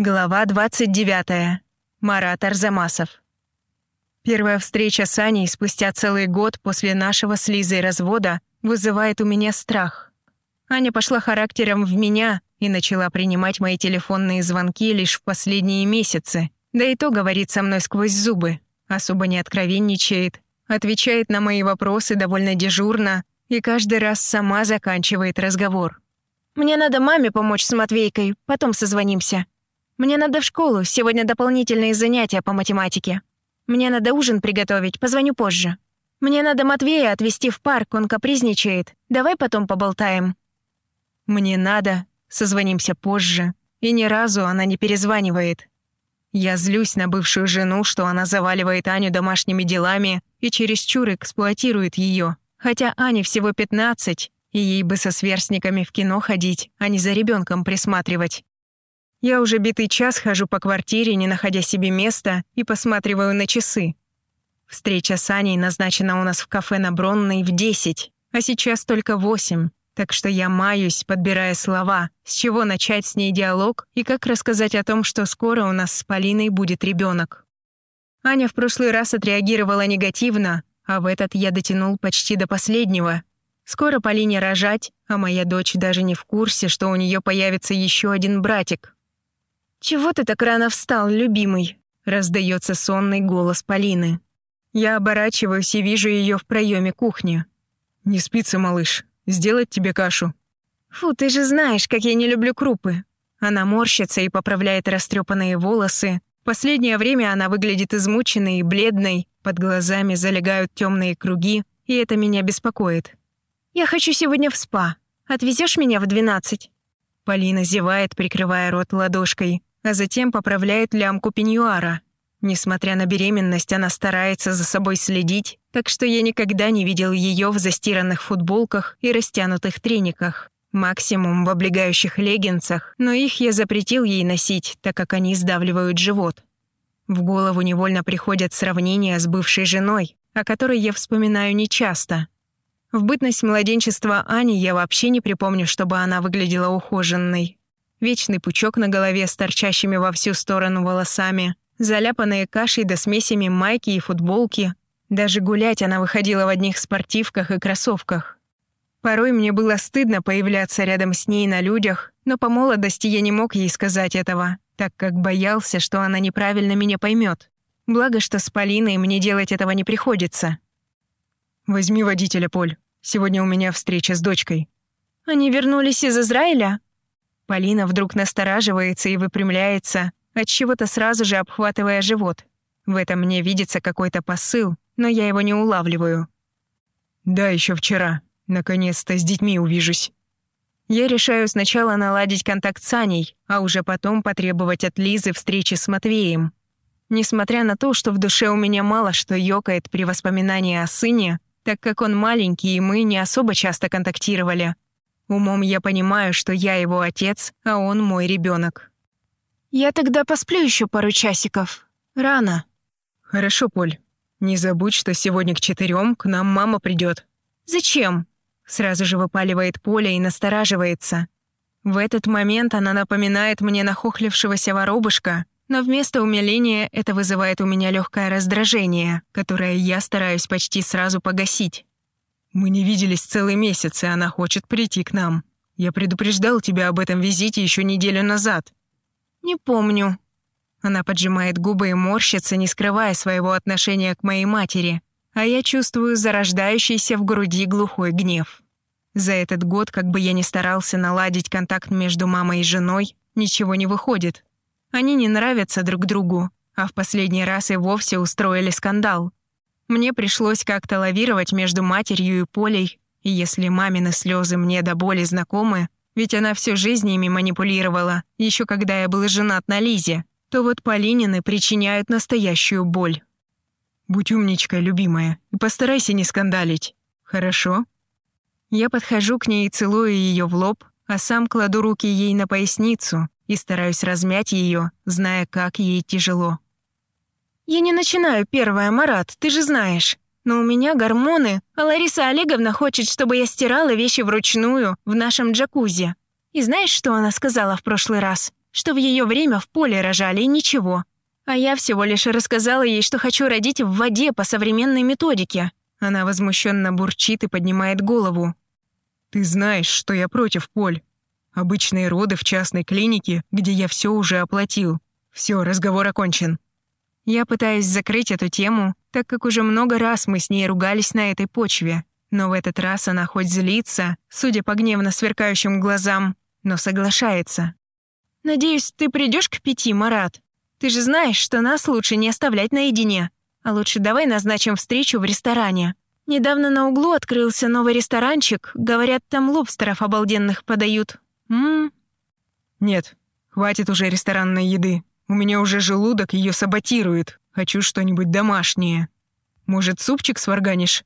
Глава 29. Марат Арзамасов. Первая встреча с Аней спустя целый год после нашего с Лизой развода вызывает у меня страх. Аня пошла характером в меня и начала принимать мои телефонные звонки лишь в последние месяцы. Да и то говорит со мной сквозь зубы, особо не откровенничает, отвечает на мои вопросы довольно дежурно и каждый раз сама заканчивает разговор. «Мне надо маме помочь с Матвейкой, потом созвонимся», мне надо в школу, сегодня дополнительные занятия по математике. Мне надо ужин приготовить, позвоню позже. Мне надо Матвея отвезти в парк, он капризничает. Давай потом поболтаем. Мне надо, созвонимся позже. И ни разу она не перезванивает. Я злюсь на бывшую жену, что она заваливает Аню домашними делами и чересчур эксплуатирует ее. Хотя Ане всего 15, и ей бы со сверстниками в кино ходить, а не за ребенком присматривать. Я уже битый час хожу по квартире, не находя себе места, и посматриваю на часы. Встреча с Аней назначена у нас в кафе на Бронной в 10, а сейчас только 8. Так что я маюсь, подбирая слова, с чего начать с ней диалог и как рассказать о том, что скоро у нас с Полиной будет ребенок. Аня в прошлый раз отреагировала негативно, а в этот я дотянул почти до последнего. Скоро Полине рожать, а моя дочь даже не в курсе, что у нее появится еще один братик. «Чего ты так рано встал, любимый?» — раздается сонный голос Полины. Я оборачиваюсь и вижу ее в проеме кухни. «Не спится, малыш. Сделать тебе кашу?» «Фу, ты же знаешь, как я не люблю крупы». Она морщится и поправляет растрепанные волосы. Последнее время она выглядит измученной и бледной, под глазами залегают темные круги, и это меня беспокоит. «Я хочу сегодня в спа. Отвезешь меня в двенадцать?» Полина зевает, прикрывая рот ладошкой а затем поправляет лямку пеньюара. Несмотря на беременность, она старается за собой следить, так что я никогда не видел ее в застиранных футболках и растянутых трениках. Максимум в облегающих леггинсах, но их я запретил ей носить, так как они сдавливают живот. В голову невольно приходят сравнения с бывшей женой, о которой я вспоминаю нечасто. В бытность младенчества Ани я вообще не припомню, чтобы она выглядела ухоженной вечный пучок на голове с торчащими во всю сторону волосами, заляпанные кашей да смесями майки и футболки. Даже гулять она выходила в одних спортивках и кроссовках. Порой мне было стыдно появляться рядом с ней на людях, но по молодости я не мог ей сказать этого, так как боялся, что она неправильно меня поймет. Благо, что с Полиной мне делать этого не приходится. «Возьми водителя, Поль. Сегодня у меня встреча с дочкой». «Они вернулись из Израиля?» Полина вдруг настораживается и выпрямляется, от чего-то сразу же обхватывая живот. В этом мне видится какой-то посыл, но я его не улавливаю. Да, еще вчера. Наконец-то с детьми увижусь. Я решаю сначала наладить контакт с Аней, а уже потом потребовать от Лизы встречи с Матвеем. Несмотря на то, что в душе у меня мало что ёкает при воспоминании о сыне, так как он маленький и мы не особо часто контактировали, Умом я понимаю, что я его отец, а он мой ребенок. «Я тогда посплю еще пару часиков. Рано». «Хорошо, Поль. Не забудь, что сегодня к четырем к нам мама придет. «Зачем?» Сразу же выпаливает Поля и настораживается. В этот момент она напоминает мне нахохлившегося воробушка, но вместо умиления это вызывает у меня легкое раздражение, которое я стараюсь почти сразу погасить. Мы не виделись целый месяц, и она хочет прийти к нам. Я предупреждал тебя об этом визите еще неделю назад». «Не помню». Она поджимает губы и морщится, не скрывая своего отношения к моей матери, а я чувствую зарождающийся в груди глухой гнев. За этот год, как бы я ни старался наладить контакт между мамой и женой, ничего не выходит. Они не нравятся друг другу, а в последний раз и вовсе устроили скандал. Мне пришлось как-то лавировать между матерью и Полей, и если мамины слезы мне до боли знакомы, ведь она всю жизнь ими манипулировала, еще когда я был женат на Лизе, то вот Полинины причиняют настоящую боль. Будь умничкой, любимая, и постарайся не скандалить. Хорошо? Я подхожу к ней и целую ее в лоб, а сам кладу руки ей на поясницу и стараюсь размять ее, зная, как ей тяжело. «Я не начинаю первое, Марат, ты же знаешь. Но у меня гормоны, а Лариса Олеговна хочет, чтобы я стирала вещи вручную в нашем джакузи. И знаешь, что она сказала в прошлый раз? что в ее время в поле рожали и ничего. А я всего лишь рассказала ей, что хочу родить в воде по современной методике. Она возмущенно бурчит и поднимает голову. «Ты знаешь, что я против, Поль. Обычные роды в частной клинике, где я все уже оплатил. Все, разговор окончен». Я пытаюсь закрыть эту тему, так как уже много раз мы с ней ругались на этой почве. Но в этот раз она хоть злится, судя по гневно сверкающим глазам, но соглашается. «Надеюсь, ты придешь к пяти, Марат? Ты же знаешь, что нас лучше не оставлять наедине. А лучше давай назначим встречу в ресторане. Недавно на углу открылся новый ресторанчик. Говорят, там лобстеров обалденных подают. Ммм. Нет, хватит уже ресторанной еды. У меня уже желудок ее саботирует. Хочу что-нибудь домашнее. Может, супчик сварганишь?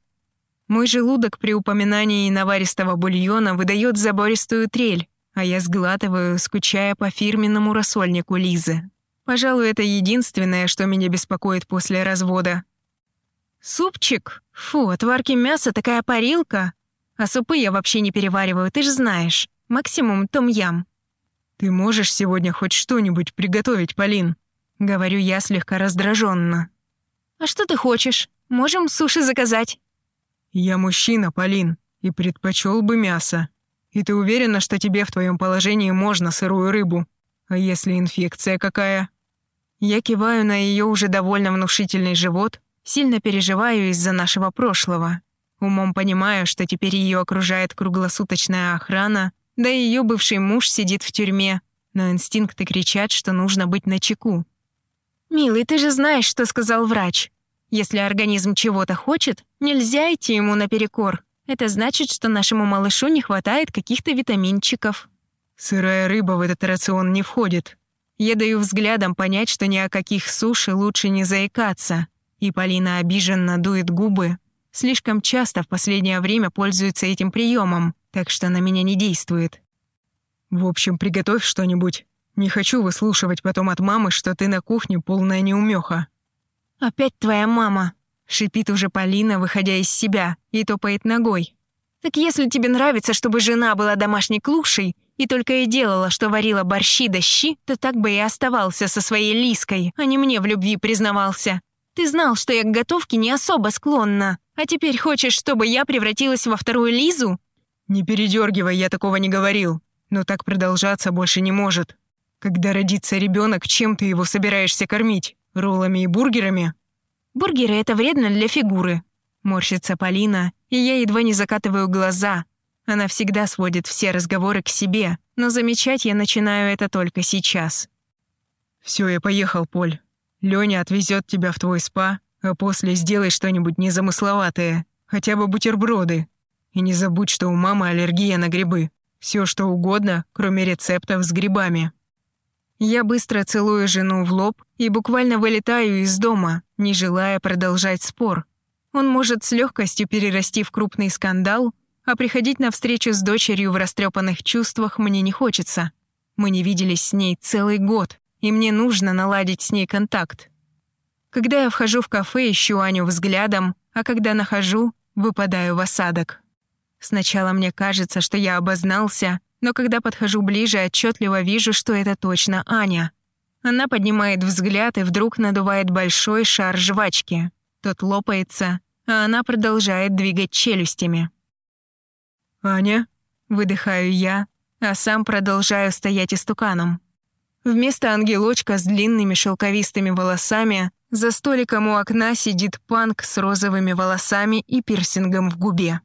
Мой желудок при упоминании наваристого бульона выдает забористую трель, а я сглатываю, скучая по фирменному рассольнику Лизы. Пожалуй, это единственное, что меня беспокоит после развода. Супчик? Фу, отварки мяса такая парилка. А супы я вообще не перевариваю, ты же знаешь. Максимум том-ям. «Ты можешь сегодня хоть что-нибудь приготовить, Полин?» Говорю я слегка раздраженно. «А что ты хочешь? Можем суши заказать». «Я мужчина, Полин, и предпочел бы мясо. И ты уверена, что тебе в твоем положении можно сырую рыбу? А если инфекция какая?» Я киваю на ее уже довольно внушительный живот, сильно переживаю из-за нашего прошлого. Умом понимаю, что теперь ее окружает круглосуточная охрана, да и ее бывший муж сидит в тюрьме, но инстинкты кричат, что нужно быть начеку. «Милый, ты же знаешь, что сказал врач. Если организм чего-то хочет, нельзя идти ему наперекор. Это значит, что нашему малышу не хватает каких-то витаминчиков». «Сырая рыба в этот рацион не входит». Я даю взглядом понять, что ни о каких суши лучше не заикаться. И Полина обиженно дует губы. Слишком часто в последнее время пользуется этим приемом так что на меня не действует. В общем, приготовь что-нибудь. Не хочу выслушивать потом от мамы, что ты на кухне полная неумеха. «Опять твоя мама», — шипит уже Полина, выходя из себя, и топает ногой. «Так если тебе нравится, чтобы жена была домашней клушей и только и делала, что варила борщи да щи, то так бы и оставался со своей Лиской, а не мне в любви признавался. Ты знал, что я к готовке не особо склонна, а теперь хочешь, чтобы я превратилась во вторую Лизу? «Не передергивай, я такого не говорил. Но так продолжаться больше не может. Когда родится ребенок, чем ты его собираешься кормить? Роллами и бургерами?» «Бургеры — это вредно для фигуры», — морщится Полина, и я едва не закатываю глаза. Она всегда сводит все разговоры к себе, но замечать я начинаю это только сейчас. «Все, я поехал, Поль. Лёня отвезет тебя в твой спа, а после сделай что-нибудь незамысловатое, хотя бы бутерброды, и не забудь, что у мамы аллергия на грибы. Все что угодно, кроме рецептов с грибами. Я быстро целую жену в лоб и буквально вылетаю из дома, не желая продолжать спор. Он может с легкостью перерасти в крупный скандал, а приходить на встречу с дочерью в растрепанных чувствах мне не хочется. Мы не виделись с ней целый год, и мне нужно наладить с ней контакт. Когда я вхожу в кафе, ищу Аню взглядом, а когда нахожу, выпадаю в осадок. Сначала мне кажется, что я обознался, но когда подхожу ближе, отчетливо вижу, что это точно Аня. Она поднимает взгляд и вдруг надувает большой шар жвачки. Тот лопается, а она продолжает двигать челюстями. «Аня?» — выдыхаю я, а сам продолжаю стоять истуканом. Вместо ангелочка с длинными шелковистыми волосами за столиком у окна сидит панк с розовыми волосами и пирсингом в губе.